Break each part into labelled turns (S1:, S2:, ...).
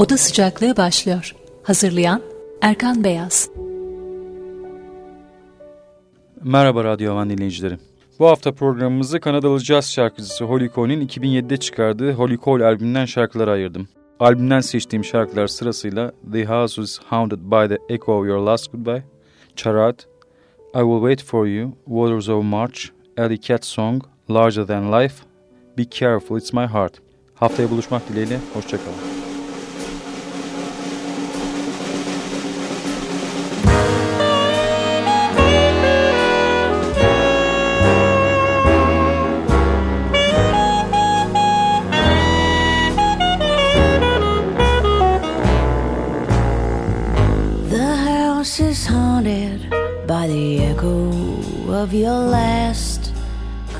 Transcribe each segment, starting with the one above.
S1: Oda Sıcaklığı başlıyor. Hazırlayan Erkan Beyaz.
S2: Merhaba Radyo Havan dinleyicileri. Bu hafta programımızı Kanadalı caz şarkıcısı Holly Cole'nin 2007'de çıkardığı Holly Cole albümünden şarkılara ayırdım. Albümden seçtiğim şarkılar sırasıyla The House is Haunted by the Echo of Your Last Goodbye, Charade, I Will Wait For You, Waters of March, Alley Cat Song, Larger Than Life, Be Careful It's My Heart. Haftaya buluşmak dileğiyle, hoşçakalın.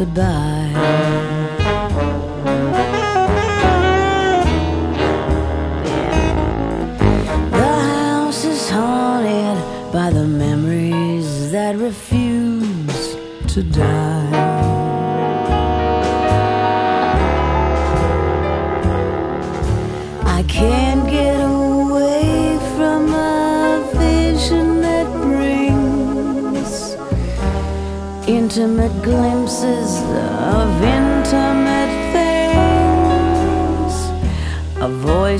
S3: Goodbye. The house is haunted by the memories that refuse to die.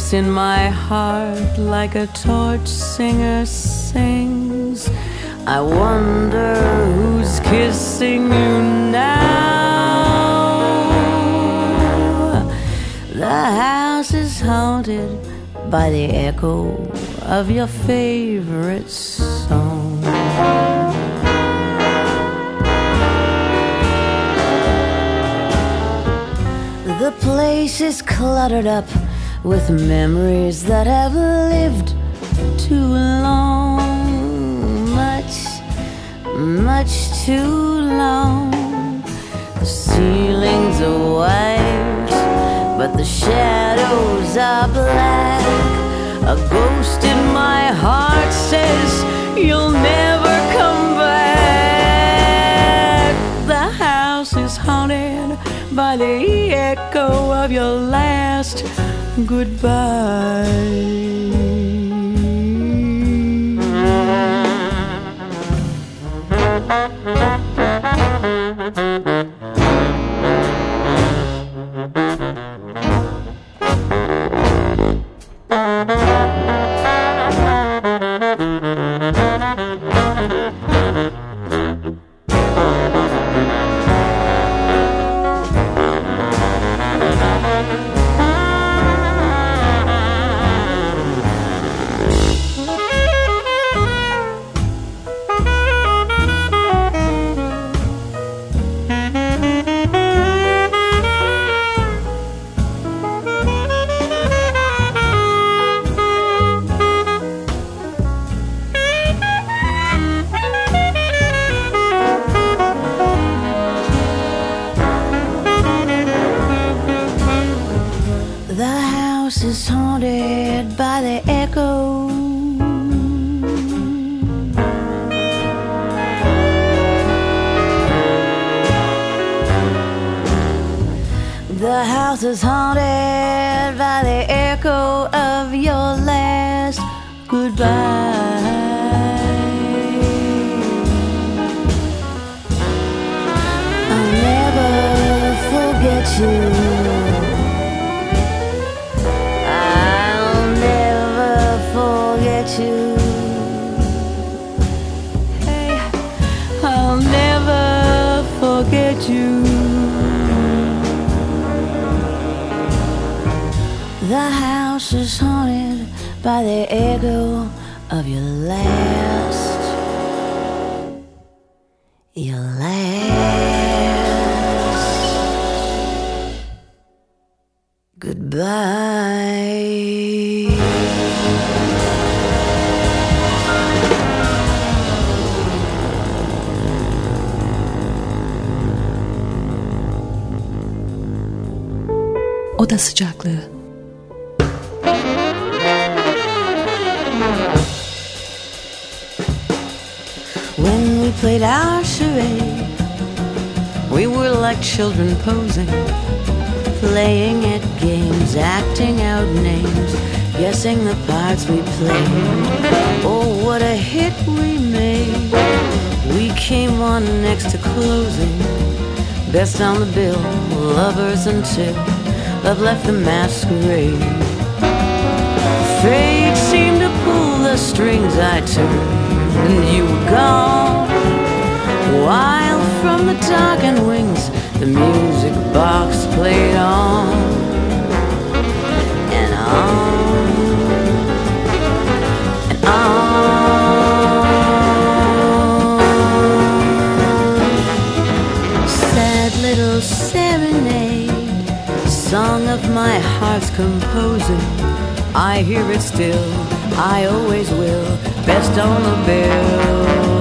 S3: Voice in my heart, like a torch singer, sings. I wonder who's kissing you now. The house is haunted by the echo of your favorite song. The place is cluttered up with memories that have lived too long. Much, much too long. The ceilings are white, but the shadows are black. A ghost in my heart says you'll never come back. The house is haunted by the echo of your last goodbye. The house is haunted by the echo of your last, your last. Goodbye.
S1: Oda Sıcaklığı
S3: we played our charade, we were like children posing, playing at games, acting out names. guessing the parts we played. Oh, what a hit we made. We came on next to closing. Best on the bill, lovers until love left the masquerade. Fate seemed to pull the strings I turned, and you were gone. While from the darkened wings, the music box played on and on and on. Sad little serenade, song of my heart's composing. I hear it still, I always will, best on the bill.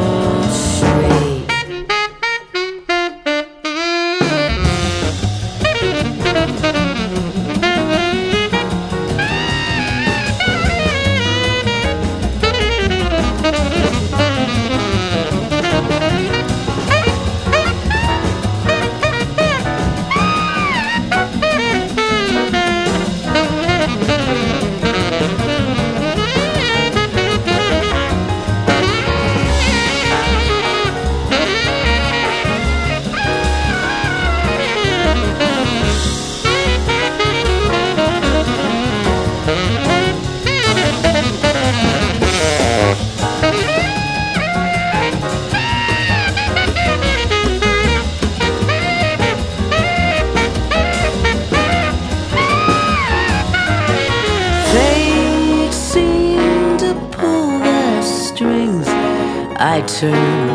S3: I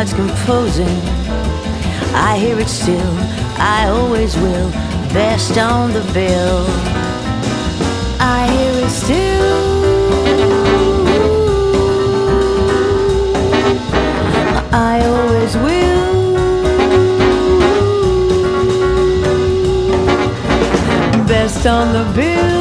S3: heart's composing. I hear it still, I always will, best on the bill. I hear it still. I always will. Best on the bill.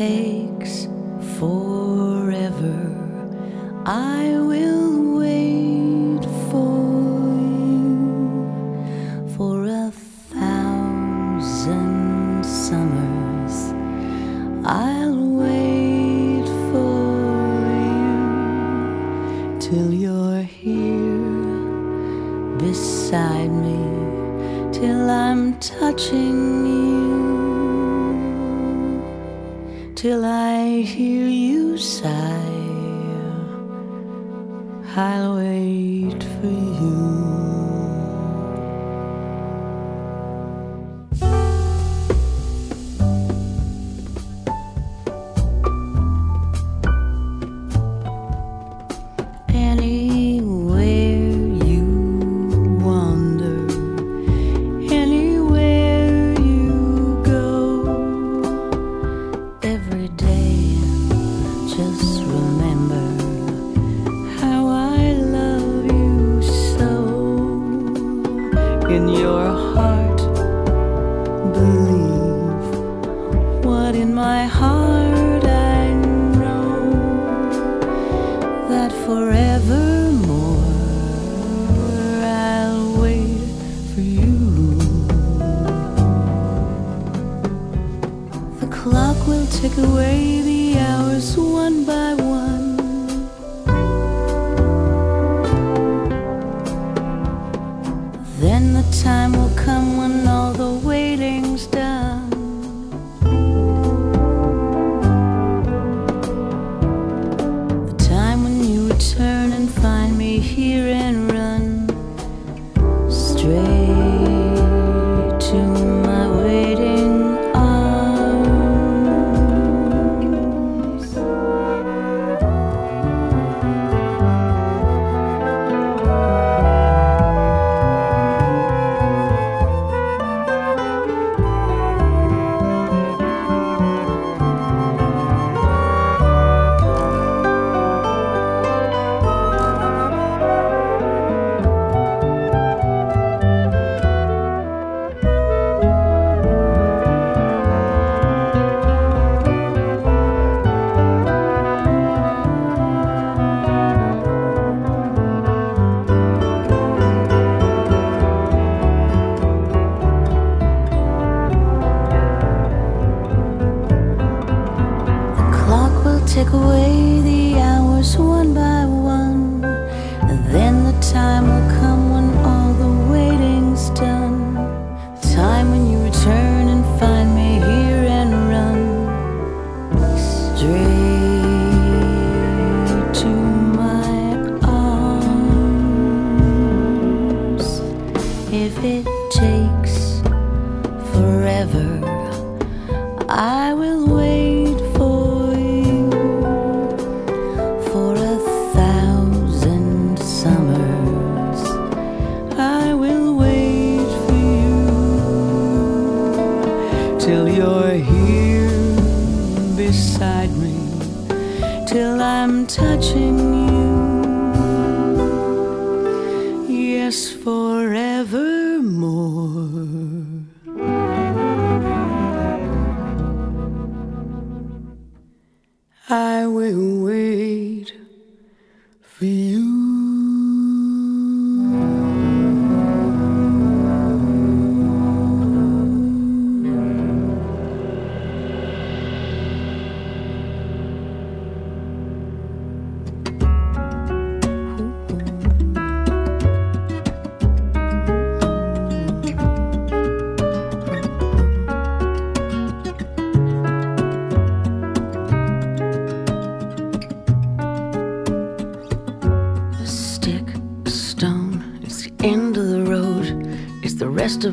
S3: It sigh. I'll wait for you. take away the hours one by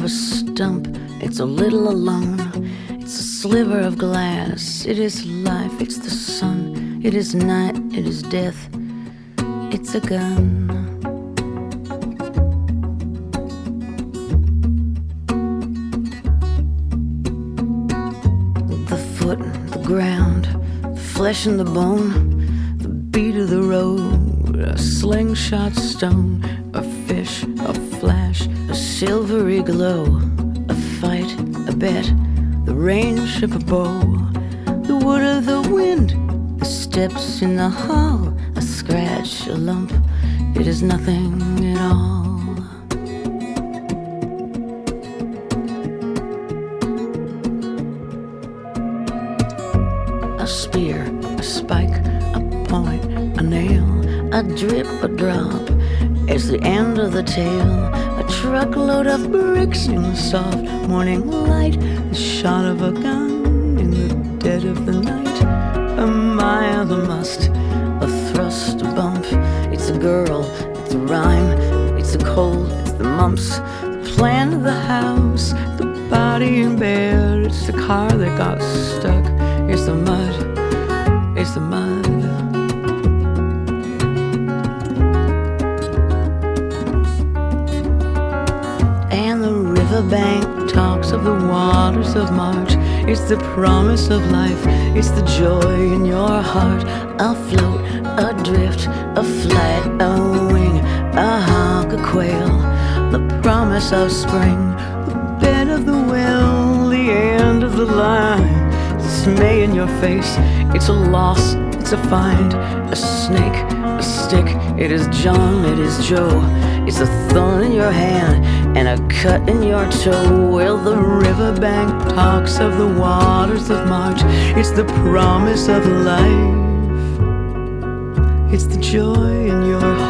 S3: a stump, it's a little alone. It's a sliver of glass, it is life, it's the sun, it is night, it is death, it's a gun. The foot, the ground, the flesh and the bone, the beat of the road, a slingshot stone, a fish, a silvery glow, a fight, a bet, the range of a bow, the wood of the wind, the steps in the hall, a scratch, a lump, it is nothing at all. a spear, a spike, a point, a nail, a drip, a drop. It's the end of the tale. Truckload of bricks in the soft morning light. The shot of a gun in the dead of the night. A mile, a must, a thrust, a bump. It's a girl, it's a rhyme, it's a cold, it's the mumps. The plan of the house, the body in bed. It's the car that got stuck. It's the mud, it's the mud. Waters of March. It's the promise of life, it's the joy in your heart. A float, adrift, a flight, a wing, a hawk, a quail. The promise of spring, the bed of the well, the end of the line. Dismay in your face, it's a loss, it's a find, a snake, a stick. It is John, it is Joe. It's a thorn in your hand and a cut in your toe. Well, the riverbank talks of the waters of March. It's the promise of life. It's the joy in your heart.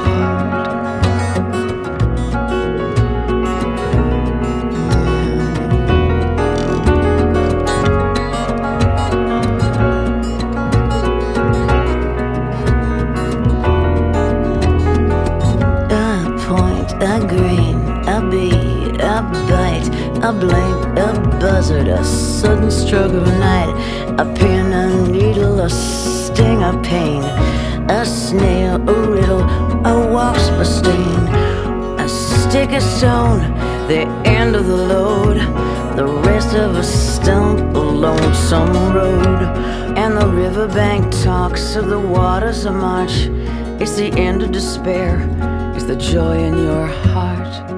S3: A bite, a blink, a buzzard, a sudden stroke of night, a pin, a needle, a sting, a pain, a snail, a riddle, a wasp, a sting, a stick, a stone, the end of the load, the rest of a stump, a lonesome road, and the riverbank talks of the waters of March. It's the end of despair, it's the joy in your heart.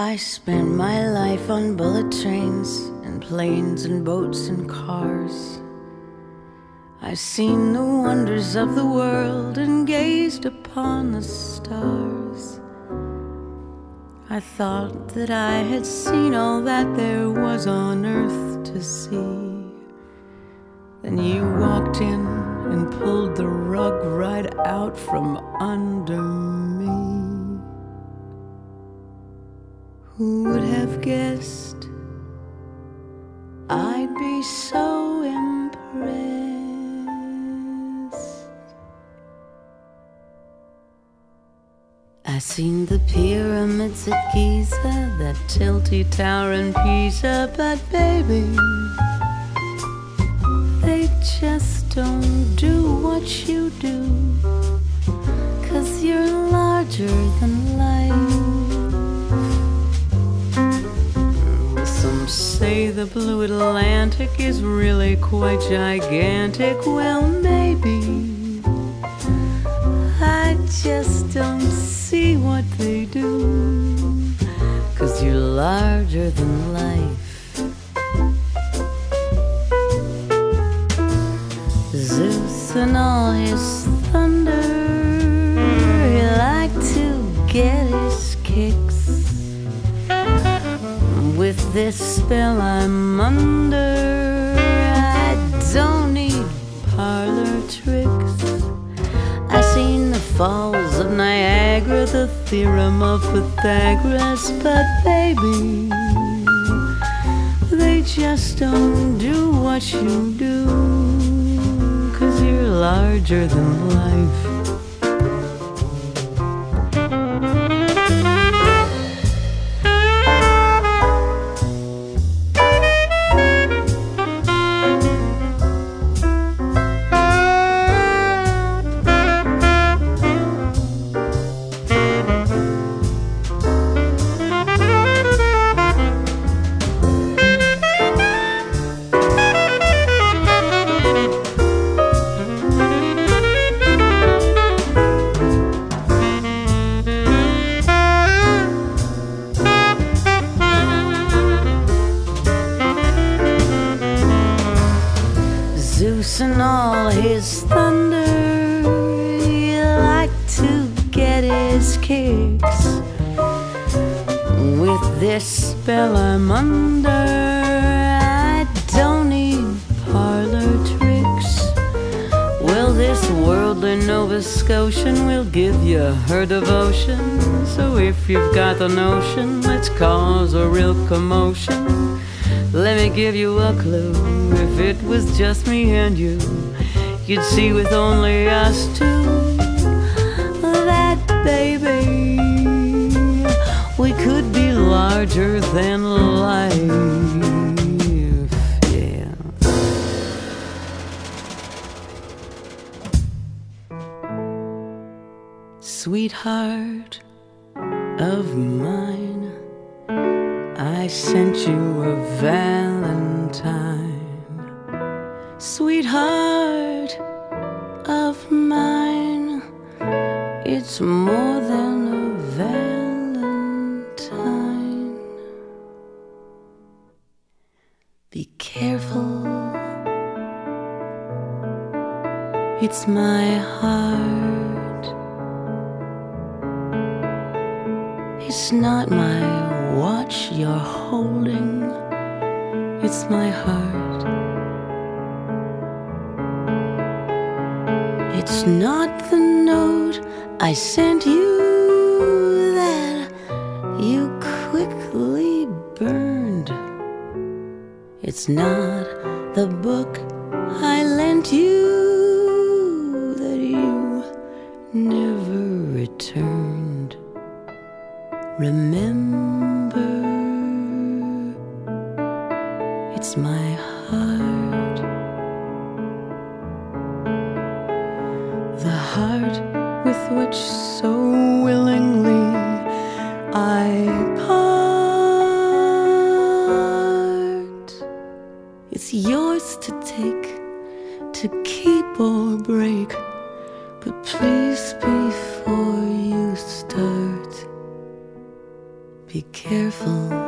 S3: I spent my life on bullet trains and planes and boats and cars. I've seen the wonders of the world and gazed upon the stars. I thought that I had seen all that there was on earth to see. Then you walked in and pulled the rug right out from under me. Who would have guessed I'd be so impressed? I seen the pyramids at Giza, that tilty tower in Pisa, but baby, they just don't do what you do. Cause you're larger than life. Say the blue Atlantic is really quite gigantic. Well, maybe I just don't see what they do. Cause you're larger than life. This spell I'm under, I don't need parlor tricks. I seen the falls of Niagara, the theorem of Pythagoras, but baby, they just don't do what you do. Cause you're
S4: larger than life.
S3: Her devotion. So if you've got the notion, let's cause a real commotion. Let me give you a clue. If it was just me and you, you'd see with only us two that, baby, we could be larger than life. Sweetheart of mine, I sent you a valentine. Sweetheart of mine, it's more than a valentine. Be careful, it's my heart. It's not my watch you're holding, it's my heart. It's not the note I sent you that you quickly burned. It's not the book but please before you start. Be careful.